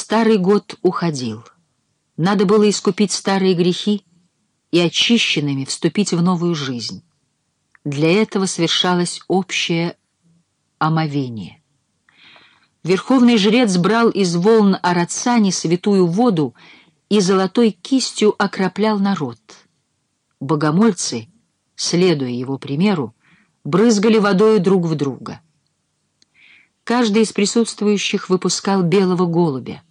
Старый год уходил. Надо было искупить старые грехи и очищенными вступить в новую жизнь. Для этого совершалось общее омовение. Верховный жрец брал из волн Арацани святую воду и золотой кистью окроплял народ. Богомольцы, следуя его примеру, брызгали водою друг в друга. Каждый из присутствующих выпускал белого голубя.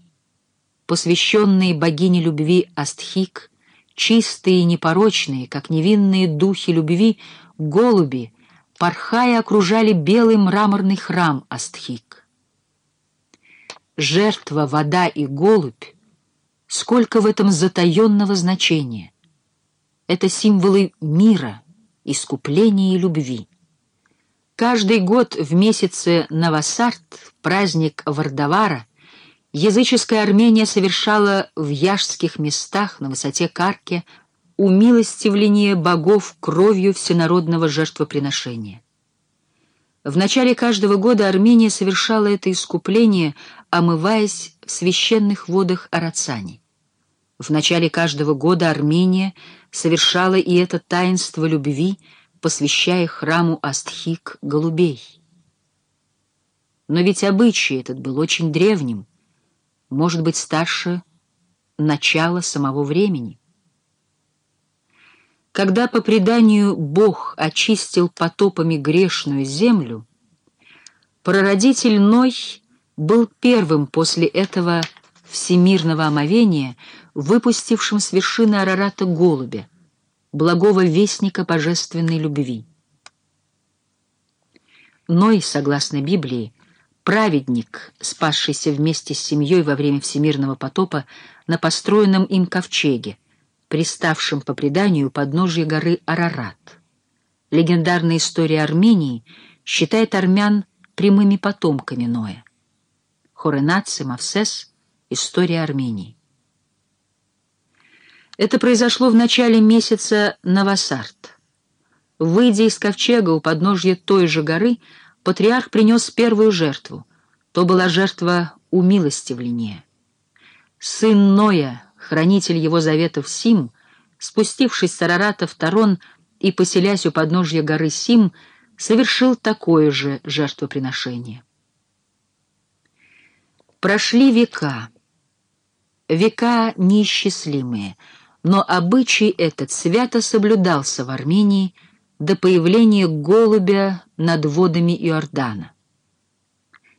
Посвященные богине любви Астхик, чистые и непорочные, как невинные духи любви, голуби, порхая, окружали белый мраморный храм Астхик. Жертва, вода и голубь, сколько в этом затаенного значения. Это символы мира, искупления и любви. Каждый год в месяце Навасарт, праздник Вардавара, языческая Армения совершала в яшских местах на высоте Карке умилостивление богов кровью всенародного жертвоприношения. В начале каждого года Армения совершала это искупление, омываясь в священных водах Арацани. В начале каждого года Армения совершала и это таинство любви, посвящая храму Астхик голубей. Но ведь обычай этот был очень древним, может быть, старше начала самого времени. Когда по преданию Бог очистил потопами грешную землю, прародитель Ной был первым после этого всемирного омовения, выпустившим с вершины Арарата голубя, благого вестника божественной любви. Ной, согласно Библии, праведник, спасшийся вместе с семьей во время всемирного потопа на построенном им ковчеге, приставшем по преданию подножье горы Арарат. Легендарная история Армении считает армян прямыми потомками Ноя. Хоренаци, Мавсес, История Армении. Это произошло в начале месяца Навасарт. Выйдя из ковчега у подножья той же горы, патриарх принес первую жертву. То была жертва умилостивления. Сын Ноя, хранитель его заветов Сим, спустившись с Арарата в Тарон и поселясь у подножья горы Сим, совершил такое же жертвоприношение. Прошли века, века неисчислимые — но обычай этот свято соблюдался в Армении до появления голубя над водами Иордана.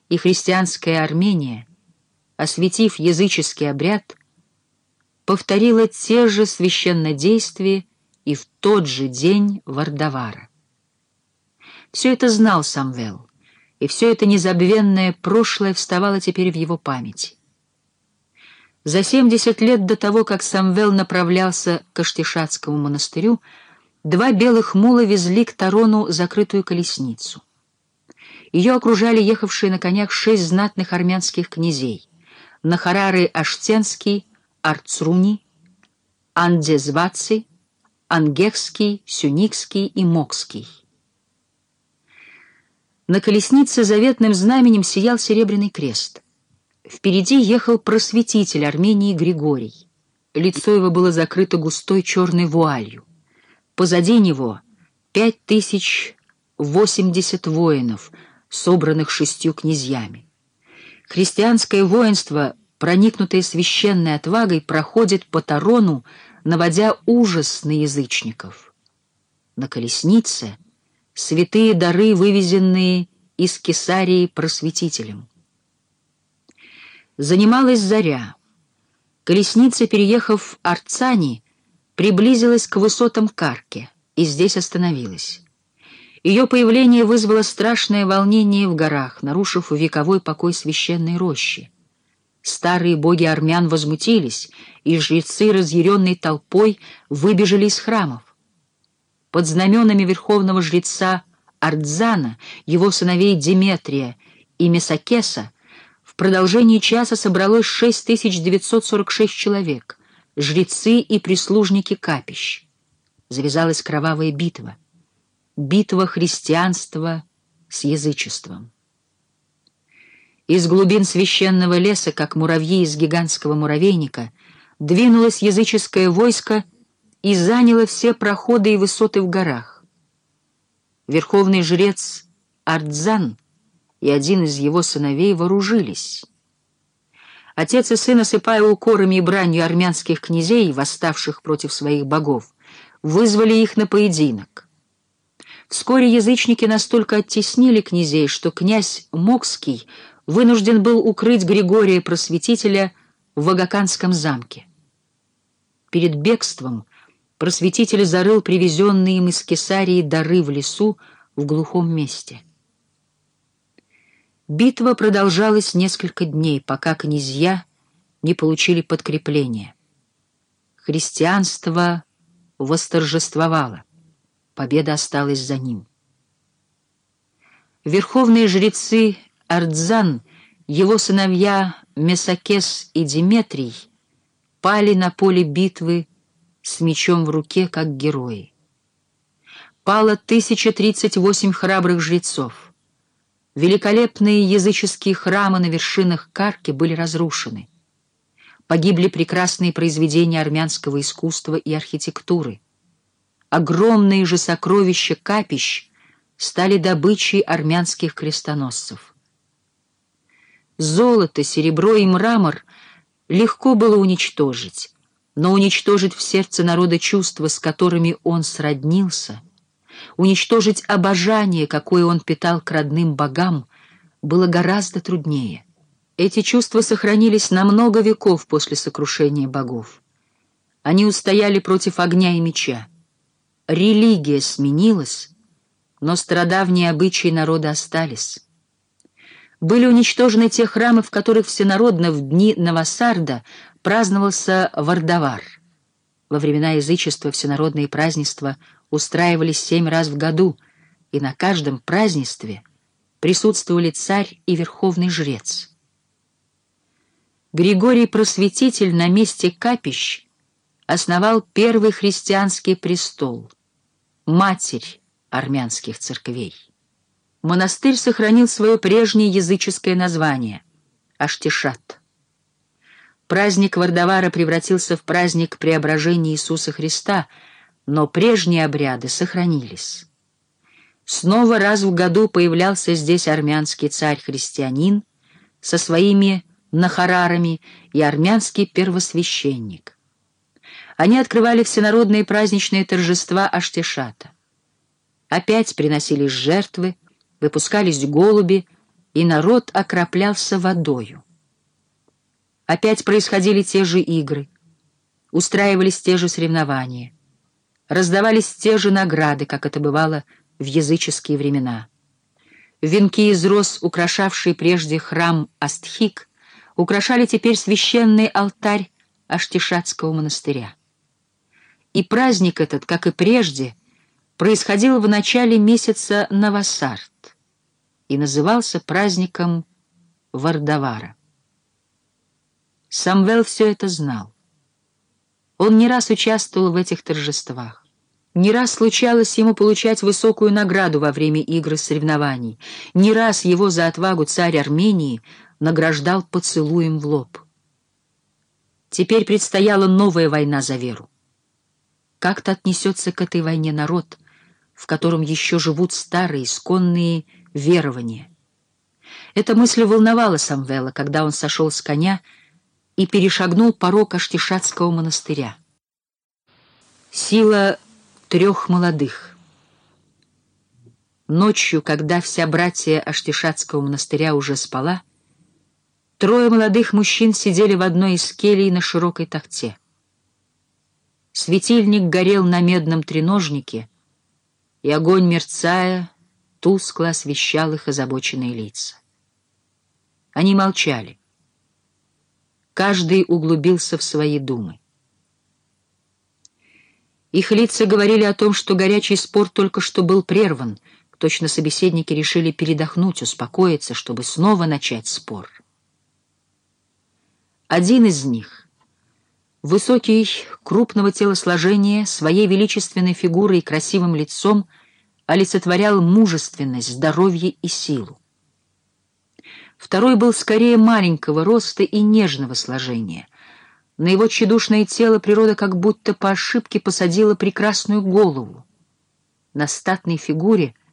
И христианская Армения, осветив языческий обряд, повторила те же священнодействия и в тот же день Вардавара. Все это знал Самвел, и все это незабвенное прошлое вставало теперь в его памяти. За 70 лет до того, как Самвел направлялся к Аштишатскому монастырю, два белых мула везли к Тарону закрытую колесницу. Ее окружали ехавшие на конях шесть знатных армянских князей — Нахарары Аштенский, Арцруни, Андезваци, Ангехский, Сюникский и Мокский. На колеснице заветным знаменем сиял серебряный крест — Впереди ехал просветитель Армении Григорий. Лицо его было закрыто густой черной вуалью. Позади него пять тысяч восемьдесят воинов, собранных шестью князьями. Христианское воинство, проникнутое священной отвагой, проходит по Тарону, наводя ужас на язычников. На колеснице святые дары, вывезенные из Кесарии просветителем. Занималась заря. Колесница, переехав Арцани, приблизилась к высотам Карки и здесь остановилась. Ее появление вызвало страшное волнение в горах, нарушив вековой покой священной рощи. Старые боги армян возмутились, и жрецы, разъяренной толпой, выбежали из храмов. Под знаменами верховного жреца Ардзана, его сыновей Диметрия и Месакеса, продолжении часа собралось 6946 человек, жрецы и прислужники капищ. Завязалась кровавая битва. Битва христианства с язычеством. Из глубин священного леса, как муравьи из гигантского муравейника, двинулось языческое войско и заняло все проходы и высоты в горах. Верховный жрец Ардзан и один из его сыновей вооружились. Отец и сын, осыпая укорами и бранью армянских князей, восставших против своих богов, вызвали их на поединок. Вскоре язычники настолько оттеснили князей, что князь Мокский вынужден был укрыть Григория Просветителя в Агаканском замке. Перед бегством просветитель зарыл привезенные им из Кесарии дары в лесу в глухом месте. Битва продолжалась несколько дней, пока князья не получили подкрепления. Христианство восторжествовало, победа осталась за ним. Верховные жрецы Ардзан, его сыновья Месакес и Диметрий пали на поле битвы с мечом в руке, как герои. Пало 1038 храбрых жрецов. Великолепные языческие храмы на вершинах Карки были разрушены. Погибли прекрасные произведения армянского искусства и архитектуры. Огромные же сокровища капищ стали добычей армянских крестоносцев. Золото, серебро и мрамор легко было уничтожить, но уничтожить в сердце народа чувства, с которыми он сроднился, уничтожить обожание, какое он питал к родным богам, было гораздо труднее. Эти чувства сохранились на много веков после сокрушения богов. Они устояли против огня и меча. Религия сменилась, но страдавние обычаи народа остались. Были уничтожены те храмы, в которых всенародно в дни Навасарда праздновался Вардавар. Во времена язычества всенародные празднества устраивались семь раз в году, и на каждом празднестве присутствовали царь и верховный жрец. Григорий Просветитель на месте капищ основал первый христианский престол, матерь армянских церквей монастырь сохранил свое прежнее языческое название — Аштишат. Праздник Вардавара превратился в праздник преображения Иисуса Христа, но прежние обряды сохранились. Снова раз в году появлялся здесь армянский царь-христианин со своими нахарарами и армянский первосвященник. Они открывали всенародные праздничные торжества Аштишата. Опять приносились жертвы, выпускались голуби, и народ окроплялся водою. Опять происходили те же игры, устраивались те же соревнования, раздавались те же награды, как это бывало в языческие времена. Венки из роз, украшавшие прежде храм Астхик, украшали теперь священный алтарь Аштишатского монастыря. И праздник этот, как и прежде, происходил в начале месяца Навасарт и назывался праздником Вардавара. Самвел все это знал. Он не раз участвовал в этих торжествах. Не раз случалось ему получать высокую награду во время игр и соревнований. Не раз его за отвагу царь Армении награждал поцелуем в лоб. Теперь предстояла новая война за веру. Как-то отнесется к этой войне народ, в котором еще живут старые, исконные верование. Эта мысль волновала Самвела, когда он сошел с коня и перешагнул порог Аштишатского монастыря. Сила трех молодых. Ночью, когда вся братья Аштишатского монастыря уже спала, трое молодых мужчин сидели в одной из келей на широкой тахте. Светильник горел на медном треножнике, и огонь, мерцая, тускло освещал их озабоченные лица. Они молчали. Каждый углубился в свои думы. Их лица говорили о том, что горячий спор только что был прерван. Точно собеседники решили передохнуть, успокоиться, чтобы снова начать спор. Один из них, высокий, крупного телосложения, своей величественной фигурой и красивым лицом, олицетворял мужественность, здоровье и силу. Второй был скорее маленького роста и нежного сложения. На его тщедушное тело природа как будто по ошибке посадила прекрасную голову. На статной фигуре —